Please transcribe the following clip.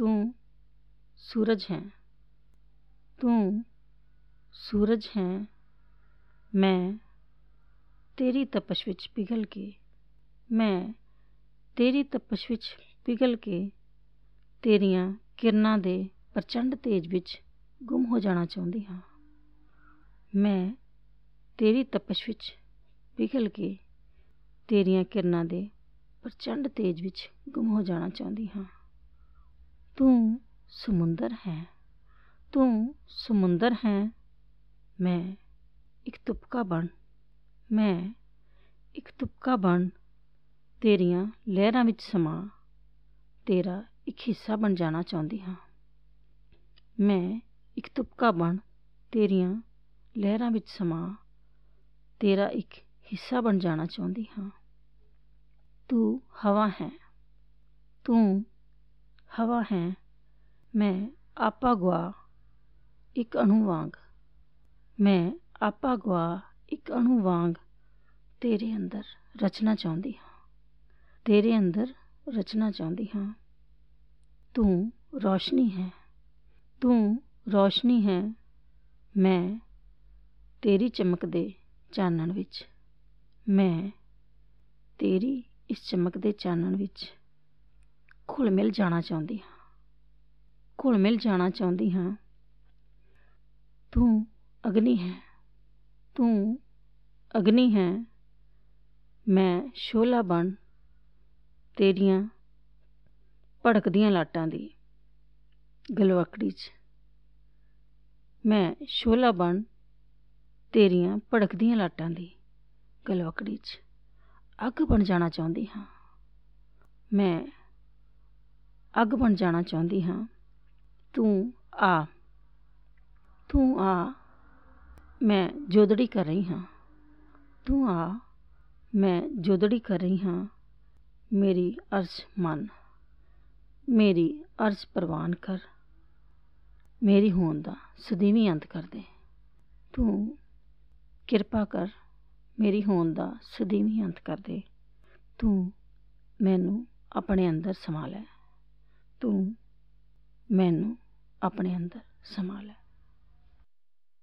ਤੂੰ ਸੂਰਜ ਹੈ ਤੂੰ ਸੂਰਜ ਹੈ ਮੈਂ ਤੇਰੀ ਤਪਸ਼ ਵਿੱਚ ਪਿਘਲ ਕੇ ਮੈਂ ਤੇਰੀ ਤਪਸ਼ ਵਿੱਚ ਪਿਘਲ ਕੇ ਤੇਰੀਆਂ ਕਿਰਨਾਂ ਦੇ ਪ੍ਰਚੰਡ ਤੇਜ ਵਿੱਚ ਗੁੰਮ ਹੋ ਜਾਣਾ ਚਾਹੁੰਦੀ ਹਾਂ ਮੈਂ ਤੇਰੀ ਤਪਸ਼ ਵਿੱਚ ਪਿਘਲ ਕੇ ਤੇਰੀਆਂ ਕਿਰਨਾਂ ਦੇ ਪ੍ਰਚੰਡ ਤੇਜ ਵਿੱਚ ਗੁੰਮ ਹੋ ਜਾਣਾ ਚਾਹੁੰਦੀ ਹਾਂ ਤੂੰ ਸਮੁੰਦਰ ਹੈ, ਤੂੰ ਸਮੁੰਦਰ ਹੈ, ਮੈਂ ਇੱਕ ਤੁਪਕਾ ਬਣ, ਮੈਂ ਇੱਕ ਤੁਪਕਾ ਬਣ, ਤੇਰੀਆਂ ਲਹਿਰਾਂ ਵਿੱਚ ਸਮਾਂ, ਤੇਰਾ ਇੱਕ ਹਿੱਸਾ ਬਣ ਜਾਣਾ ਚਾਹੁੰਦੀ ਹਾਂ। ਮੈਂ ਇੱਕ ਤੁਪਕਾ ਬਣ, ਤੇਰੀਆਂ ਲਹਿਰਾਂ ਵਿੱਚ ਸਮਾਂ, ਤੇਰਾ ਇੱਕ ਹਿੱਸਾ ਬਣ ਜਾਣਾ ਚਾਹੁੰਦੀ ਹਾਂ। ਤੂੰ ਹਵਾ ਹੈ, ਤੂੰ ਹਵਾ ਹੈਂ। ਮੈਂ ਆਪਾ ਗੁਆ, ਇੱਕ ਅਣੂ ਵਾਂਗ। ਮੈਂ ਆਪਾ ਗੁਆ, ਇੱਕ ਅਣੂ ਵਾਂਗ। ਤੇਰੇ ਅੰਦਰ ਰਚਨਾ ਚਾਹੁੰਦੀ ਹਾਂ। ਤੇਰੇ ਅੰਦਰ ਰਚਨਾ ਚਾਹੁੰਦੀ ਹਾਂ। ਤੂੰ ਰੌਸ਼ਨੀ ਹੈ। ਤੂੰ ਰੌਸ਼ਨੀ ਹੈ। ਮੈਂ ਤੇਰੀ ਚਮਕਦੇ ਚਾਨਣ ਵਿੱਚ। ਮੈਂ ਤੇਰੀ ਇਸ ਚਮਕ ਦੇ ਚਾਨਣ ਵਿੱਚ। ਘੁਲ ਮਿਲ ਜਾਣਾ ਚਾਹੁੰਦੀ ਹਾਂ। ਘੁਲ ਮਿਲ ਜਾਣਾ ਚਾਹੁੰਦੀ ਹਾਂ। ਤੂੰ ਅਗਨੀ ਹੈ। ਤੂੰ ਅਗਨੀ ਹੈ। ਮੈਂ ਸ਼ੋਲਾ ਬਣ ਤੇਰੀਆਂ ਭੜਕਦੀਆਂ ਲਾਟਾਂ ਦੀ ਗਲਵਕੜੀ 'ਚ। ਮੈਂ ਸ਼ੋਲਾ ਬਣ ਤੇਰੀਆਂ ਭੜਕਦੀਆਂ ਲਾਟਾਂ ਦੀ ਗਲਵਕੜੀ 'ਚ। ਅੱਗ ਬਣ ਜਾਣਾ ਚਾਹੁੰਦੀ ਹਾਂ। ਮੈਂ ਅੱਗ ਬਣ ਜਾਣਾ ਚਾਹੁੰਦੀ ਹਾਂ। ਤੂੰ ਆ। ਤੂੰ ਆ। ਮੈਂ ਜੋਦੜੀ ਕਰ ਰਹੀ ਹਾਂ। ਤੂੰ ਆ। ਮੈਂ ਜੋਦੜੀ ਕਰ ਰਹੀ ਹਾਂ। ਮੇਰੀ ਅਰਜ਼ ਮੰਨ। ਮੇਰੀ ਅਰਜ਼ ਪ੍ਰਵਾਨ ਕਰ। ਮੇਰੀ ਹੋਣ ਦਾ ਸਦੀਵੀ ਅੰਤ ਕਰ ਦੇ। ਤੂੰ ਕਿਰਪਾ ਕਰ। ਮੇਰੀ ਹੋਣ ਦਾ ਸਦੀਵੀ ਅੰਤ ਕਰ ਦੇ। ਤੂੰ ਮੈਨੂੰ ਆਪਣੇ ਅੰਦਰ ਸਮਾ ਲੈ। ਤੂੰ ਮੈਨੂੰ ਆਪਣੇ ਅੰਦਰ ਸਮਾ ਲੈ।